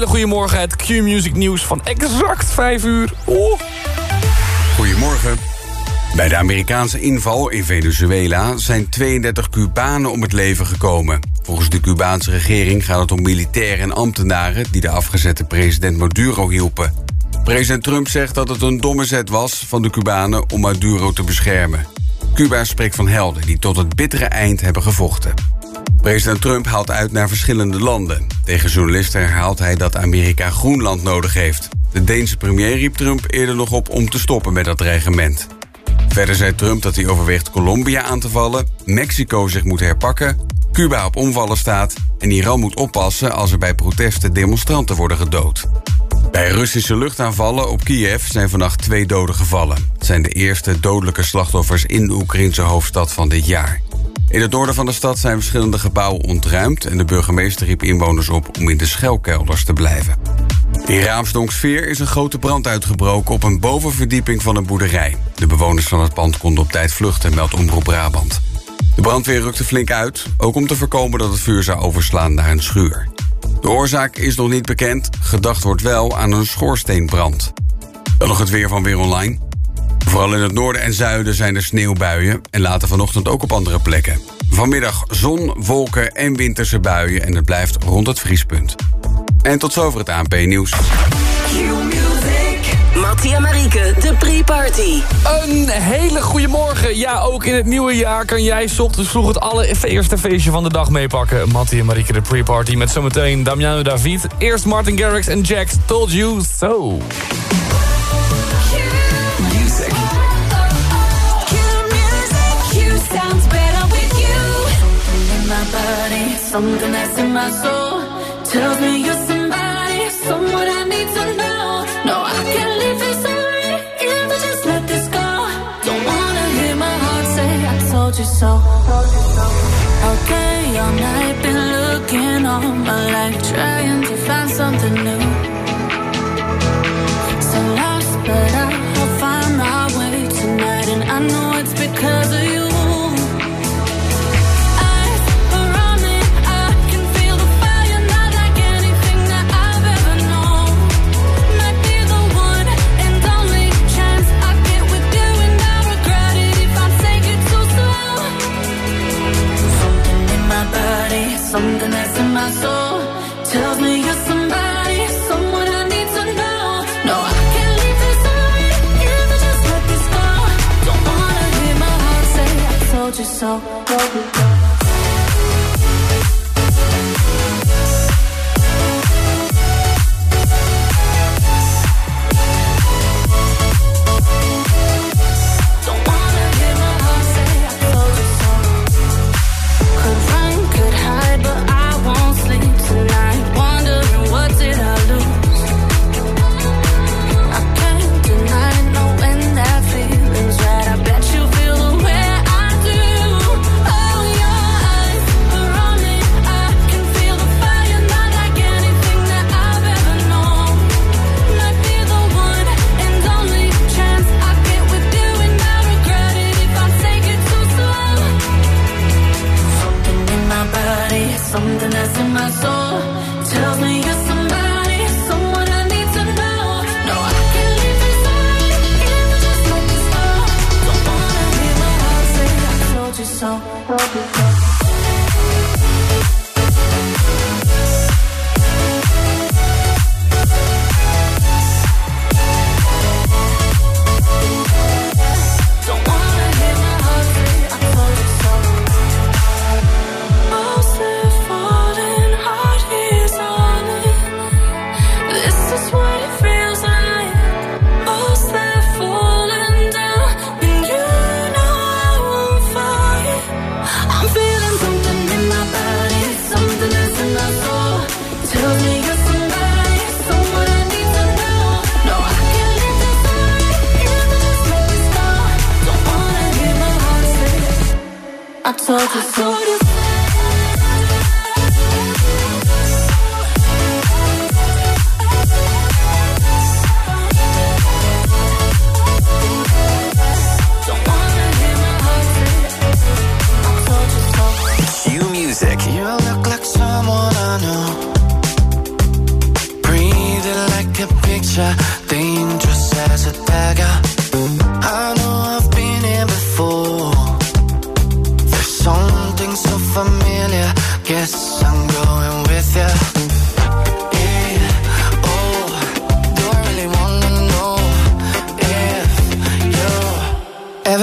hele goede morgen. Het Q-Music nieuws van exact 5 uur. Goedemorgen. Bij de Amerikaanse inval in Venezuela zijn 32 Cubanen om het leven gekomen. Volgens de Cubaanse regering gaat het om militairen en ambtenaren... die de afgezette president Maduro hielpen. President Trump zegt dat het een domme zet was van de Cubanen om Maduro te beschermen. Cuba spreekt van helden die tot het bittere eind hebben gevochten. President Trump haalt uit naar verschillende landen. Tegen journalisten herhaalt hij dat Amerika Groenland nodig heeft. De Deense premier riep Trump eerder nog op om te stoppen met dat dreigement. Verder zei Trump dat hij overweegt Colombia aan te vallen, Mexico zich moet herpakken, Cuba op omvallen staat en Iran moet oppassen als er bij protesten demonstranten worden gedood. Bij Russische luchtaanvallen op Kiev zijn vannacht twee doden gevallen. Het zijn de eerste dodelijke slachtoffers in de Oekraïnse hoofdstad van dit jaar. In het noorden van de stad zijn verschillende gebouwen ontruimd... en de burgemeester riep inwoners op om in de schuilkelders te blijven. In Raamsdonksveer is een grote brand uitgebroken op een bovenverdieping van een boerderij. De bewoners van het pand konden op tijd vluchten, meldt Omroep Brabant. De brandweer rukte flink uit, ook om te voorkomen dat het vuur zou overslaan naar een schuur. De oorzaak is nog niet bekend, gedacht wordt wel aan een schoorsteenbrand. Dan nog het weer van Weer Online. Vooral in het noorden en zuiden zijn er sneeuwbuien en later vanochtend ook op andere plekken. Vanmiddag zon, wolken en winterse buien en het blijft rond het vriespunt. En tot zover het ANP-nieuws. Mattia Marieke, de pre-party. Een hele goede morgen. Ja, ook in het nieuwe jaar kan jij 's ochtends vroeg het allereerste feestje van de dag meepakken. Mattie en Marieke, de pre-party met zometeen Damiano David. Eerst Martin Garrix en Jax, Told You So. Something that's in my soul tells me you're somebody, someone I need to know. No, I can't leave this already if I just let this go. Don't wanna hear my heart say I told you so. Okay, all night been looking all my life, trying to find something new. So lost, but I'll find my way tonight, and I know it's because of you. Something that's in my soul, tells me you're somebody, someone I need to know. No, I can't this if I just let this go. Don't wanna hear my heart say I told you so.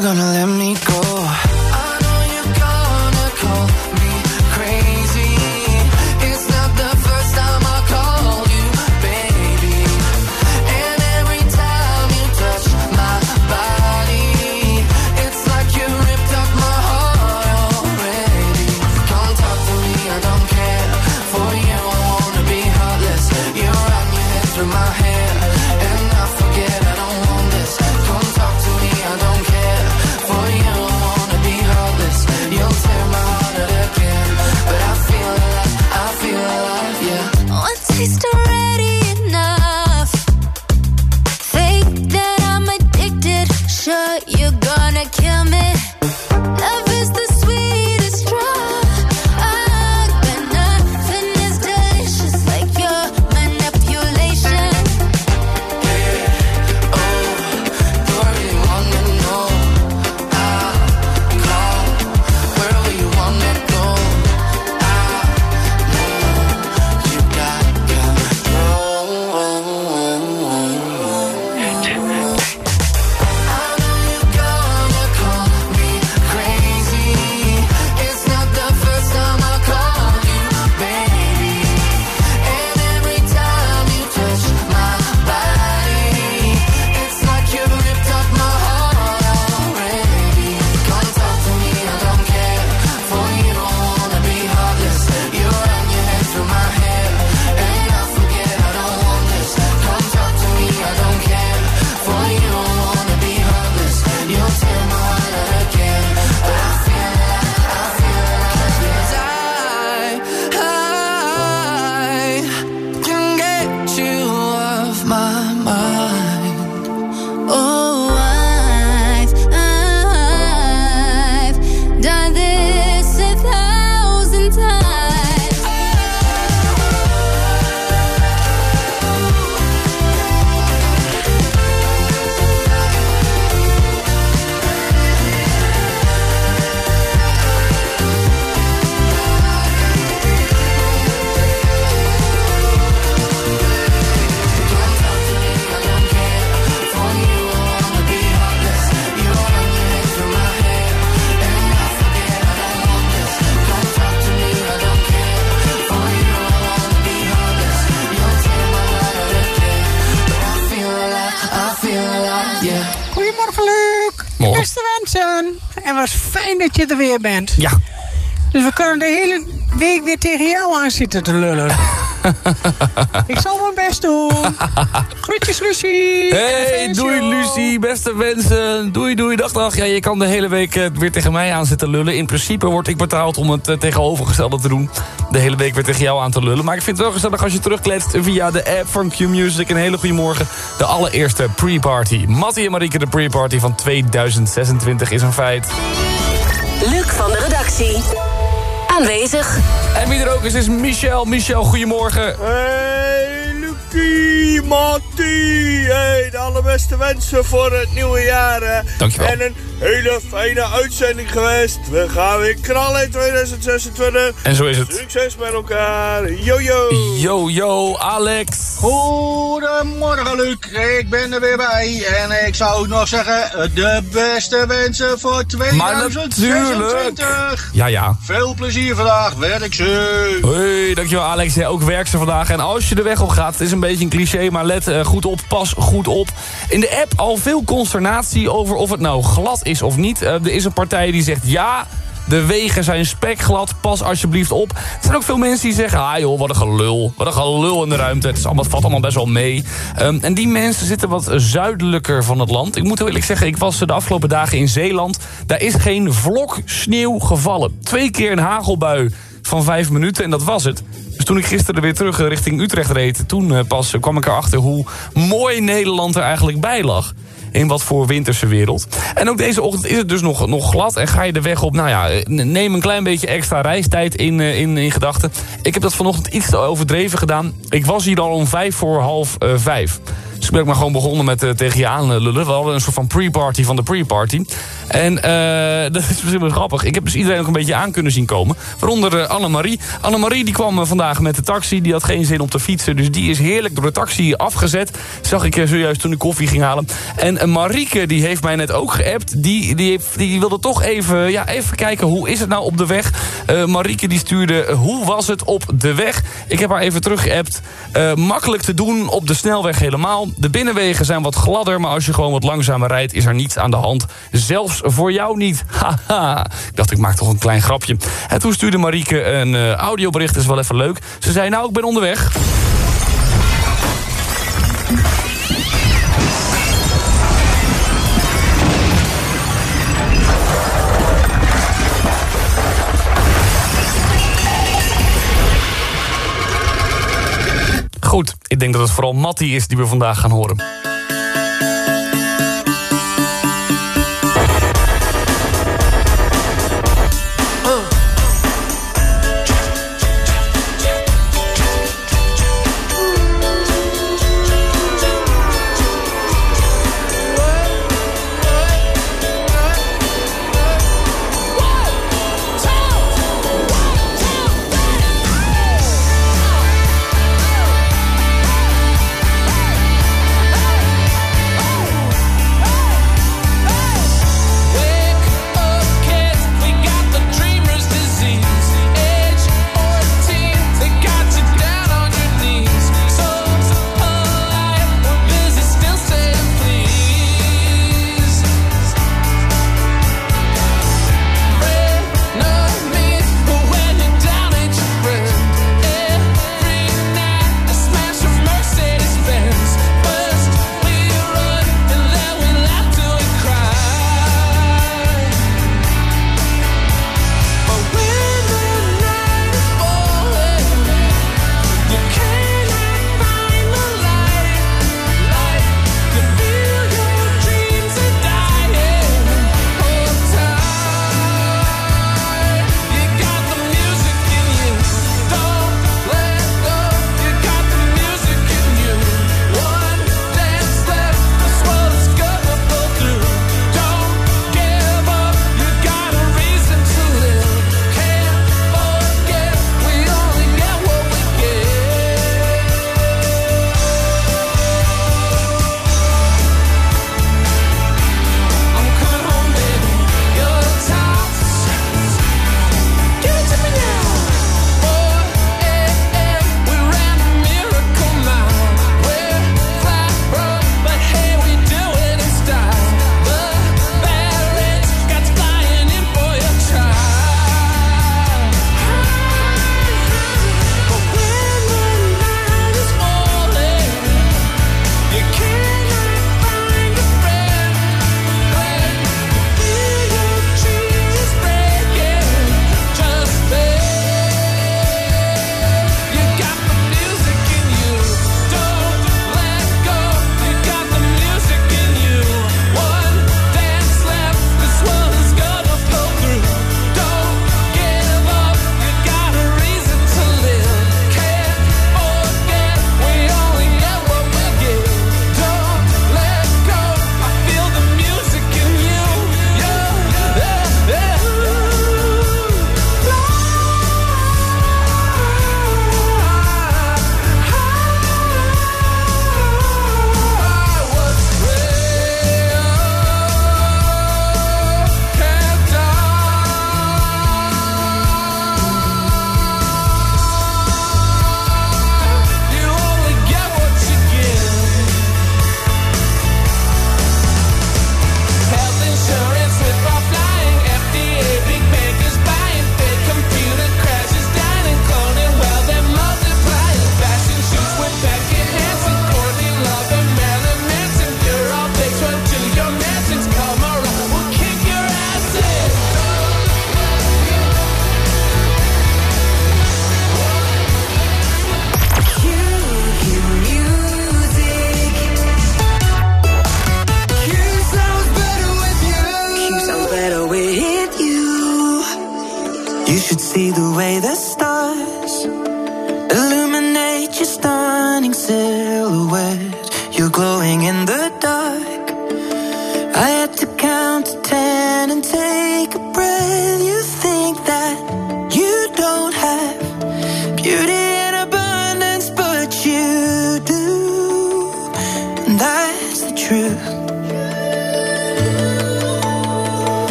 Gonna let me go? Je er weer bent. Ja. Dus we kunnen de hele week weer tegen jou aan zitten te lullen. Ik zal mijn best doen. Groetjes, Lucie. Hey, doei. Lucie, beste wensen. Doei, doei, dag, dag. Ja, je kan de hele week eh, weer tegen mij aan zitten lullen. In principe word ik betaald om het eh, tegenovergestelde te doen. De hele week weer tegen jou aan te lullen. Maar ik vind het wel gezellig als je terugkletst via de app van Q-Music. Een hele goede morgen. De allereerste pre-party. Mattie en Marieke, de pre-party van 2026 is een feit. Luc van de redactie. Aanwezig. En wie er ook is, is Michel. Michel, goedemorgen. Hey, Hey, de allerbeste wensen voor het nieuwe jaar. hè. Dankjewel. En een hele fijne uitzending geweest. We gaan weer knallen in 2026. En zo is het. Succes met elkaar. Yo, yo. Yo, yo, Alex. Goedemorgen Luc, ik ben er weer bij en ik zou nog zeggen de beste wensen voor Maar natuurlijk. 2026. Ja, ja. Veel plezier vandaag, werk ze. Hoi, dankjewel Alex. Ja, ook werk ze vandaag. En als je de weg op gaat, het is een beetje een cliché, maar let eh, goed op, pas goed op. In de app al veel consternatie over of het nou glad is of niet. Eh, er is een partij die zegt ja... De wegen zijn spekglad, pas alsjeblieft op. Er zijn ook veel mensen die zeggen... ah joh, wat een gelul, wat een gelul in de ruimte. Het, is allemaal, valt allemaal best wel mee. Ehm, en die mensen zitten wat zuidelijker van het land. Ik moet heel eerlijk zeggen, ik was de afgelopen dagen in Zeeland. Daar is geen vlok sneeuw gevallen. Twee keer een hagelbui van vijf minuten en dat was het. Dus toen ik gisteren weer terug eh, richting Utrecht reed... toen eh, pas kwam ik erachter hoe mooi Nederland er eigenlijk bij lag in wat voor winterse wereld. En ook deze ochtend is het dus nog, nog glad. En ga je de weg op, nou ja, eh, neem een klein beetje extra reistijd in, eh, in, in gedachten. Ik heb dat vanochtend iets te overdreven gedaan. Ik was hier al om vijf voor half eh, vijf. Dus ik ben maar gewoon begonnen met eh, tegen je aan lullen. We hadden een soort van pre-party van de pre-party. En eh, dat is misschien wel grappig. Ik heb dus iedereen ook een beetje aan kunnen zien komen. Waaronder eh, Annemarie. Annemarie die kwam vandaag met de taxi. Die had geen zin om te fietsen. Dus die is heerlijk door de taxi afgezet. Zag ik zojuist toen ik koffie ging halen. En Marieke die heeft mij net ook geappt. Die, die, heeft- die wilde toch even, ja, even kijken hoe is het nou op de weg. Marieke die stuurde hoe was het op de weg. Ik heb haar even teruggeappt. Eh makkelijk te doen op de snelweg helemaal. De binnenwegen zijn wat gladder. Maar als je gewoon wat langzamer rijdt is er niets aan de hand. Zelfs voor jou niet. Haha. Ik dacht ik maak toch een klein grapje. En toen stuurde Marieke een eh, audiobericht. Dat is wel even leuk. Ze zei nou ik ben onderweg. Goed, ik denk dat het vooral Mattie is die we vandaag gaan horen.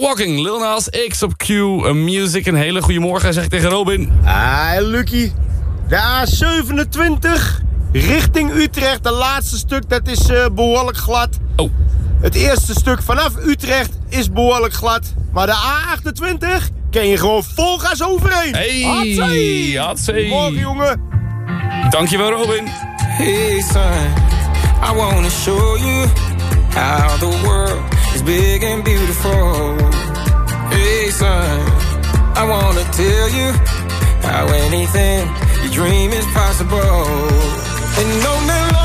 Walking, Lil Nas X op Q Music. Een hele goede morgen, zeg ik tegen Robin. Ah, Lucky. De A27 richting Utrecht. De laatste stuk, dat is eh, behoorlijk glad. Oh. Het eerste stuk vanaf Utrecht is behoorlijk glad. Maar de A28 ken je gewoon vol gas overheen. Hey, hatsé. Morgen, jongen. Dankjewel, Robin. Hey son, I wanna show you how the world is big and beautiful. I wanna tell you how anything you dream is possible. And on that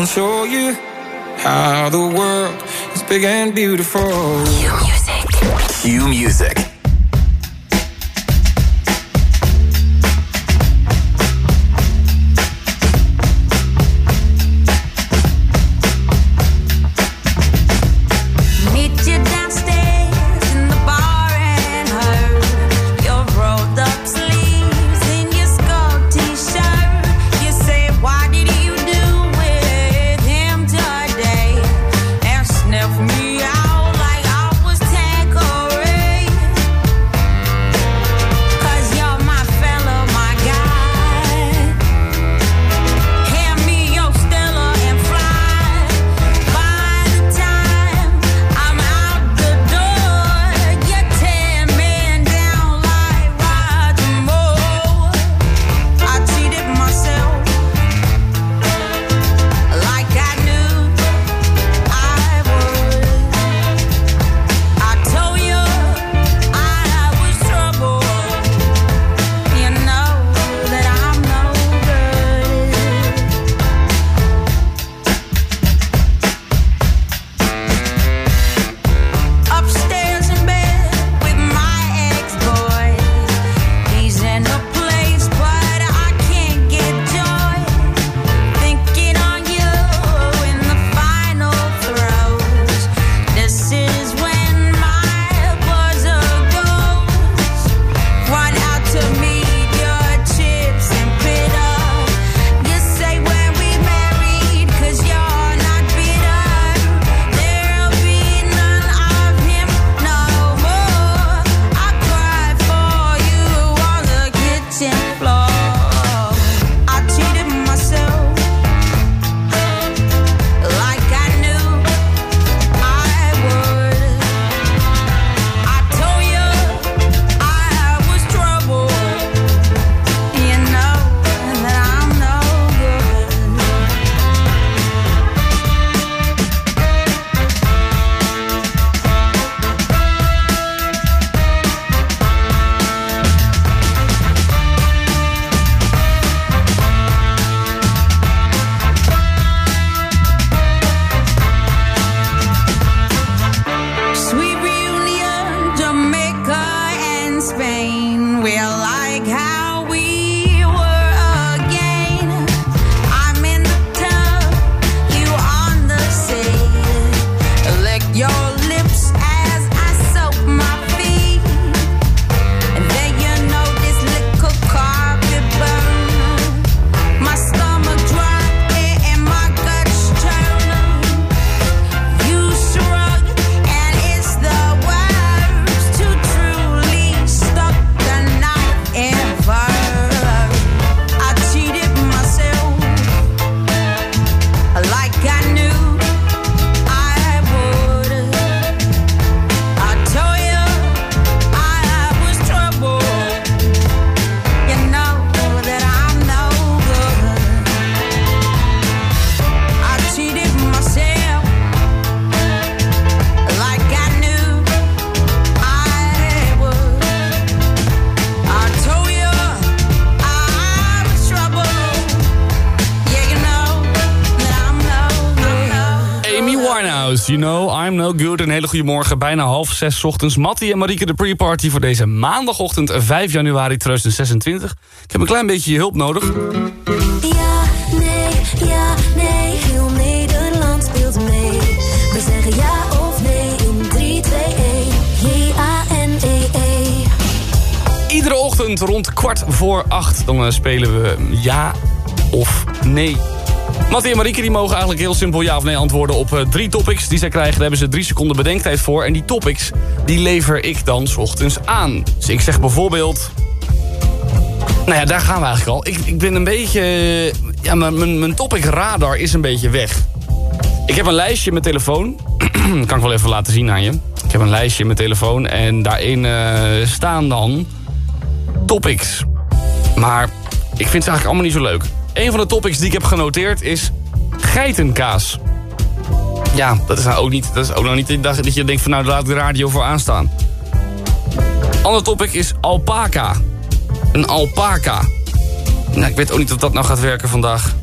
Hey, son, I want to show you how the world is big and beautiful. Q music. Q Music. You know, I'm no good. Een hele goede morgen, bijna half zes ochtends. Mattie en Marieke de pre-party voor deze maandagochtend 5 januari 2026. Ik heb een klein beetje je hulp nodig. Ja, nee, ja, nee, heel Nederland speelt mee. We zeggen ja of nee in 3, 2, 1. J-A-N-E-E. Iedere ochtend rond kwart voor acht. Dan eh, spelen we ja of nee. Mattie en Marieke die mogen eigenlijk heel simpel ja of nee antwoorden op eh, drie topics die zij krijgen. Daar hebben ze drie seconden bedenktijd voor. En die topics die lever ik dan 's ochtends aan. Dus ik zeg bijvoorbeeld... Nou ja, daar gaan we eigenlijk al. Ik, ik ben een beetje... Ja, mijn- mijn topic radar is een beetje weg. Ik heb een lijstje mijn telefoon. kan ik wel even laten zien aan je. Ik heb een lijstje mijn telefoon en daarin eh, staan dan topics. Maar ik vind ze eigenlijk allemaal niet zo leuk. Een van de topics die ik heb genoteerd is geitenkaas. Ja, dat is nou ook niet, dat is ook nog niet dat dat je denkt van nou laat de radio voor aanstaan. Ander topic is alpaca. Een alpaca. Nou, ik weet ook niet of dat nou gaat werken vandaag.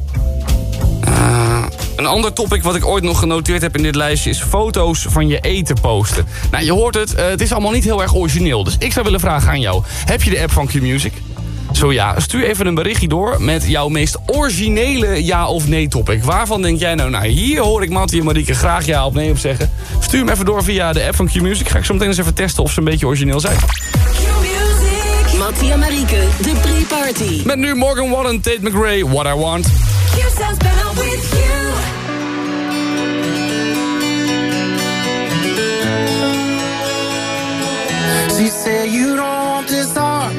Eh, een ander topic wat ik ooit nog genoteerd heb in dit lijstje... is foto's van je eten posten. Nou, je hoort het, eh, het is allemaal niet heel erg origineel. Dus ik zou willen vragen aan jou. Heb je de app van Q-Music? Zo ja, stuur even een berichtje door met jouw meest originele ja of nee topic. Waarvan denk jij nou, nou hier hoor ik Mattie en Marieke graag ja of nee op zeggen. Stuur hem even door via de app van Q-Music. Ga ik zo meteen eens even testen of ze een beetje origineel zijn. Mattie en Marieke, de pre-party. Met nu Morgan Wallen, Tate McRae, What I Want. Q sounds better with you. She said you don't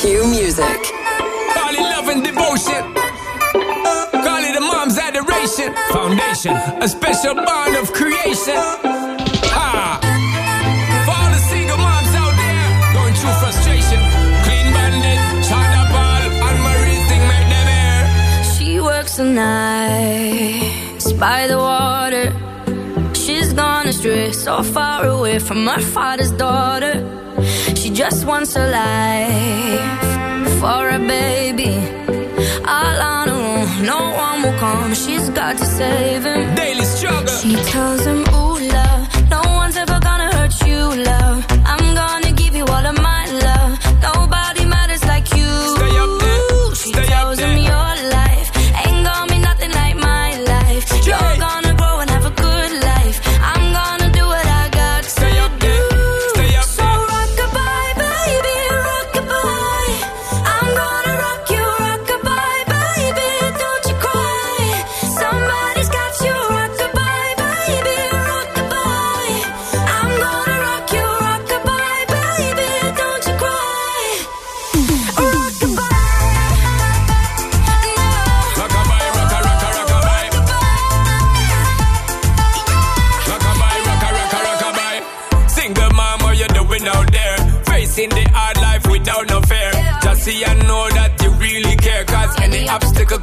Q music. Call it love and devotion. Call it a mom's adoration. Foundation, a special bond of creation. Ha! For all the single moms out there going through frustration. Clean bandit, China Ball, and Marie thing make them air. She works the nights by the water. She's gone astray, so far away from her father's daughter. Just wants a life for a baby. All her own, no one will come. She's got to save him. Daily struggle. She tells him, Ooh, love,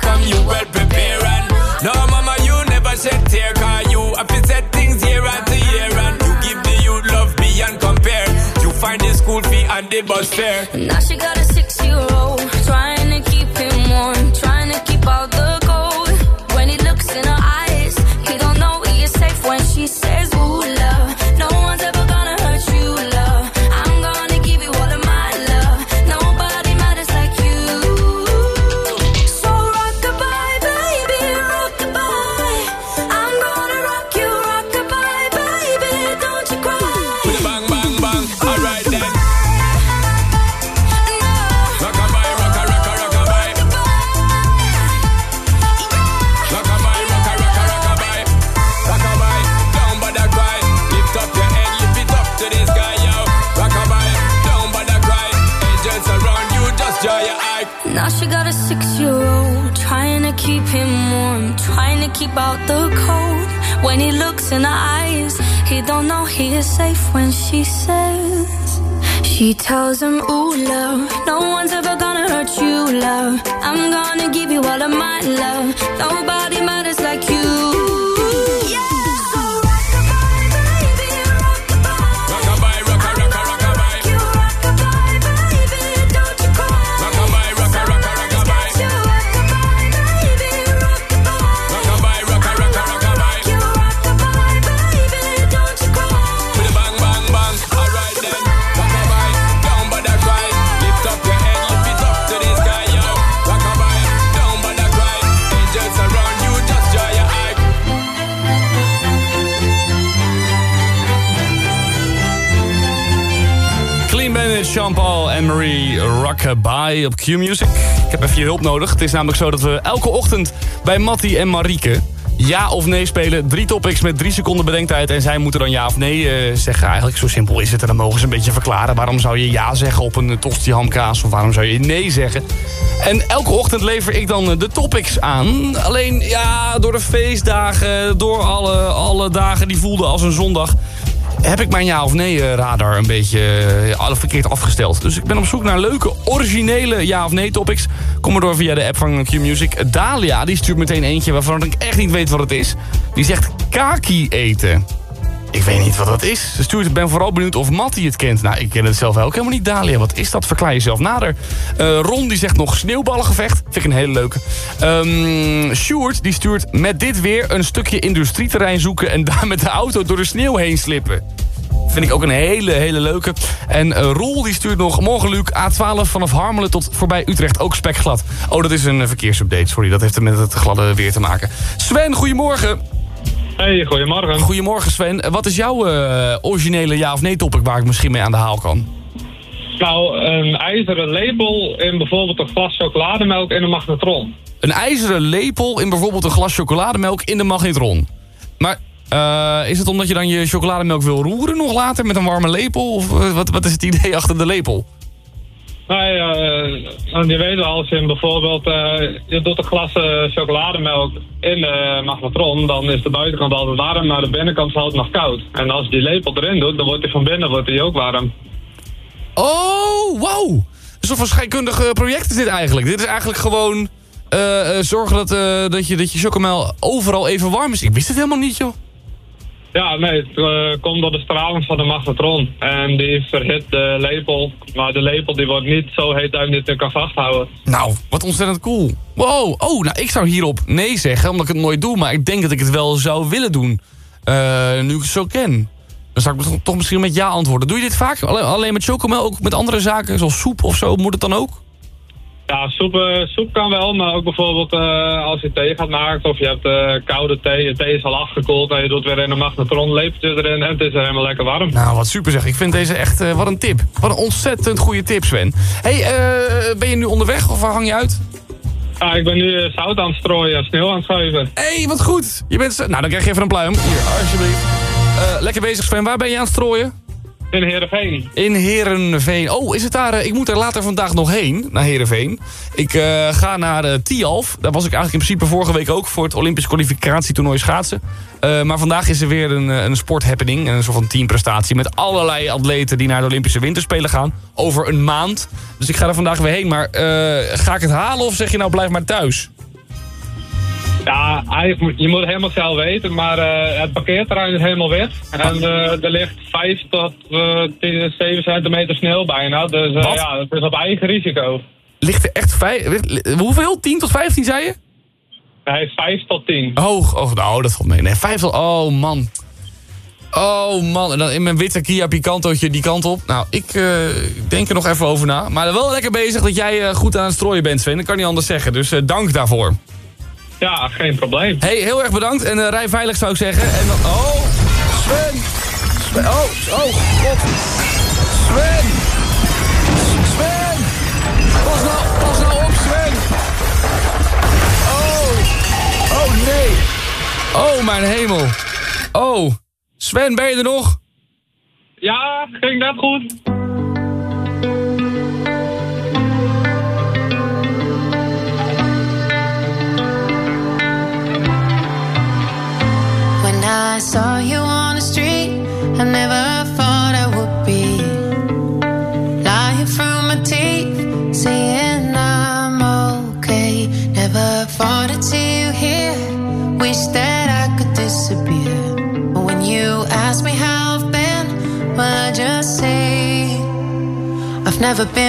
come, you well prepare. And no, mama, you never shed tear. Cause you have to set things year after year. And you give the youth love beyond compare. You find the school fee and the bus fare. Now she got a Op Q-Music. Ik heb even je hulp nodig. Het is namelijk zo dat we elke ochtend bij Mattie en Marieke... ja of nee spelen. Drie topics met drie seconden bedenktijd. En zij moeten dan ja of nee eh, zeggen. Eigenlijk zo simpel is het. En dan mogen ze een beetje verklaren. Waarom zou je ja zeggen op een tosti hamkaas? Of waarom zou je nee zeggen? En elke ochtend lever ik dan eh, de topics aan. Alleen, ja, door de feestdagen... door alle, alle dagen die voelden als een zondag heb ik mijn ja of nee eh, radar een beetje eh, verkeerd afgesteld. Dus ik ben op zoek naar leuke, originele ja of nee topics. Kom maar door via de app van Q-Music. Dalia, die stuurt meteen eentje waarvan ik echt niet weet wat het is. Die zegt kaki eten. Ik weet niet wat dat is. Stuurt, ik ben vooral benieuwd of Mattie het kent. Nou, ik ken het zelf ook helemaal niet. Dalia, wat is dat? Verklaar jezelf nader. Eh, Ron, die zegt nog sneeuwballengevecht. Vind ik een hele leuke. Ehm Sjoerd, die stuurt met dit weer een stukje industrieterrein zoeken... en daar met de auto door de sneeuw heen slippen. Vind ik ook een hele, hele leuke. En eh, Roel die stuurt nog... Morgen Luc, A12 vanaf Harmelen tot voorbij Utrecht. Ook spekglad. Oh, dat is een eh, verkeersupdate. Sorry, dat heeft met het gladde weer te maken. Sven, goedemorgen. Hey, goedemorgen. Goedemorgen Sven. Wat is jouw eh, originele ja of nee topic waar ik misschien mee aan de haal kan? Nou, een ijzeren label in bijvoorbeeld een glas chocolademelk in een magnetron. Een ijzeren lepel in bijvoorbeeld een glas chocolademelk in de magnetron. Maar eh, is het omdat je dan je chocolademelk wil roeren nog later met een warme lepel? Of eh, wat, wat is het idee achter de lepel? Nou ja, eh, want je weet wel, als je bijvoorbeeld eh, je doet een glas eh, chocolademelk in de magnetron, dan is de buitenkant altijd warm, maar de binnenkant altijd nog koud. En als je die lepel erin doet, dan wordt die van binnen wordt die ook warm. Oh, wow. Een soort van scheikundig eh, project is dit eigenlijk. Dit is eigenlijk gewoon zorgen dat, dat, je, dat je chocomel overal even warm is. Ik wist het helemaal niet, joh. Ja, nee, het eh, komt door de straling van de magnetron. En die verhit de lepel, maar de lepel die wordt niet zo heet dat je het kan vasthouden. Nou, wat ontzettend cool. Wow, oh, nou, ik zou hierop nee zeggen, omdat ik het nooit doe. Maar ik denk dat ik het wel zou willen doen. Eh, nu ik het zo ken. Dan zou ik toch- toch misschien met ja antwoorden. Doe je dit vaak? Alleen, alleen met chocomel, ook met andere zaken, zoals soep of zo? Moet het dan ook? Ja, soep, eh, soep kan wel, maar ook bijvoorbeeld eh, als je thee gaat maken of je hebt eh, koude thee, je thee is al afgekoeld en je doet weer in een magnetron, lepeltje erin en het is helemaal lekker warm. Nou, wat super zeg. Ik vind deze echt, wat een tip. Wat een ontzettend goede tip, Sven. hey, ben je nu onderweg of waar hang je uit? Ja, ik ben nu zout aan het strooien en sneeuw aan het schuiven. Hé, hey, wat goed. Je bent, nou, dan krijg je even een pluim. Hier, alsjeblieft. Lekker bezig, Sven. Waar ben je aan het strooien? In Heerenveen. In Heerenveen. Oh, is het daar... eh, ik moet er later vandaag nog heen, naar Heerenveen. Ik eh, ga naar uh, Tialf. Daar was ik eigenlijk in principe vorige week ook... voor het Olympisch kwalificatietoernooi schaatsen. Maar vandaag is er weer een, een sporthappening. Een soort van teamprestatie. Met allerlei atleten die naar de Olympische Winterspelen gaan. Over een maand. Dus ik ga er vandaag weer heen. Maar ga ik het halen of zeg je nou blijf maar thuis? Ja, eigenlijk moet- je moet het helemaal zelf weten, maar eh, het parkeerterrein is helemaal wit. En eh, er ligt 5 tot eh 10, 7 centimeter sneeuw bijna. Dus eh, ja, dat is op eigen risico. Ligt er echt vijf... Hoeveel? 10 tot 15 zei je? Hij is 5 tot 10. Oh, oh nou, dat valt mee. Nee, 5 tot... Oh, man. Oh, man. En dan in mijn witte Kia Picantootje die kant op. Nou, ik eh, denk er nog even over na. Maar wel lekker bezig dat jij eh, goed aan het strooien bent, Sven. Dat kan niet anders zeggen. Dus eh, dank daarvoor. Ja, geen probleem. hey, heel erg bedankt. En eh, rij veilig zou ik zeggen. En dan... Oh, Sven. Sven. Oh, oh, god. Sven. Sven. Pas nou, pas nou op, Sven. Oh. Oh, nee. Oh, mijn hemel. Oh. Sven, ben je er nog? Ja, ging net goed. Never been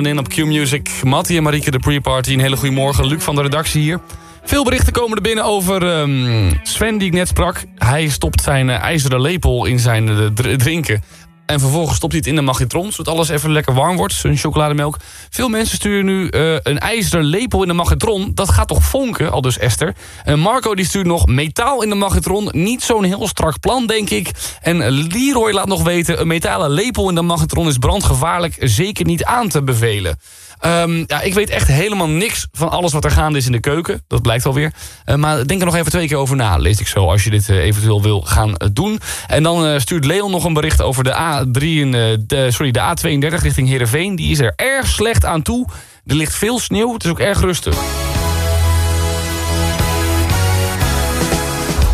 en In op Q-Music. Mattie en Marieke de pre-party. Een hele goede morgen. Luc van de redactie hier. Veel berichten komen er binnen over ehm, Sven die ik net sprak. Hij stopt zijn eh, ijzeren lepel in zijn eh, dr- drinken. En vervolgens stopt hij het in de magnetron, zodat alles even lekker warm wordt. Zijn chocolademelk. Veel mensen sturen nu eh, een ijzeren lepel in de magnetron. Dat gaat toch vonken, al dus Esther. En Marco die stuurt nog metaal in de magnetron. Niet zo'n heel strak plan, denk ik. En Leroy laat nog weten... een metalen lepel in de magnetron is brandgevaarlijk. Zeker niet aan te bevelen. Ehm, ja, ik weet echt helemaal niks van alles wat er gaande is in de keuken. Dat blijkt alweer. Uh, maar denk er nog even twee keer over na. Lees ik zo als je dit eh, eventueel wil gaan eh, doen. En dan eh, stuurt Leon nog een bericht over de, A3 en, eh, de, sorry, de A32 richting Heerenveen. Die is er erg slecht aan toe. Er ligt veel sneeuw. Het is ook erg rustig.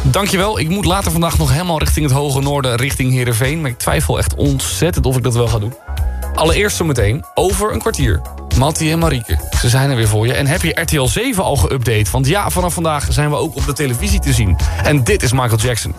Dankjewel. Ik moet later vandaag nog helemaal richting het hoge noorden, richting Heerenveen. Maar ik twijfel echt ontzettend of ik dat wel ga doen. Allereerst zometeen, over een kwartier. Mattie en Marieke, ze zijn er weer voor je. En heb je RTL 7 al geüpdate? Want ja, vanaf vandaag zijn we ook op de televisie te zien. En dit is Michael Jackson.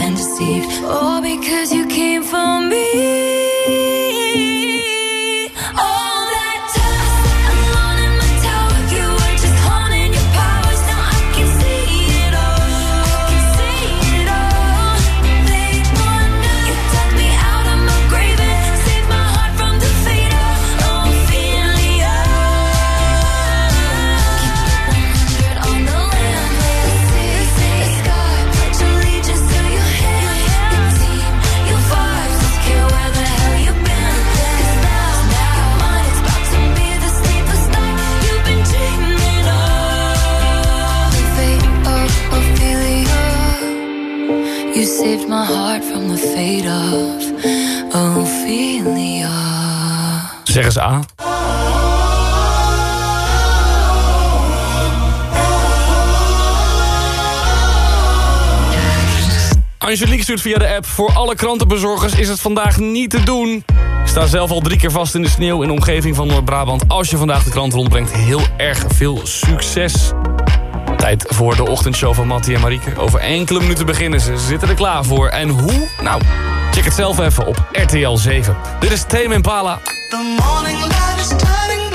and deceived, all because you came for me. off. Ophelia. Zeg eens A. Angelique stuurt via de app. Voor alle krantenbezorgers is het vandaag niet te doen. Ik sta zelf al drie keer vast in de sneeuw in de omgeving van Noord-Brabant. Als je vandaag de krant rondbrengt, heel erg veel succes. Tijd voor de ochtendshow van Mattie en Marieke. Over enkele minuten beginnen ze. Ze zitten er klaar voor. En hoe? Nou, check het zelf even op RTL 7. Dit is Tame Impala. The morning light is turning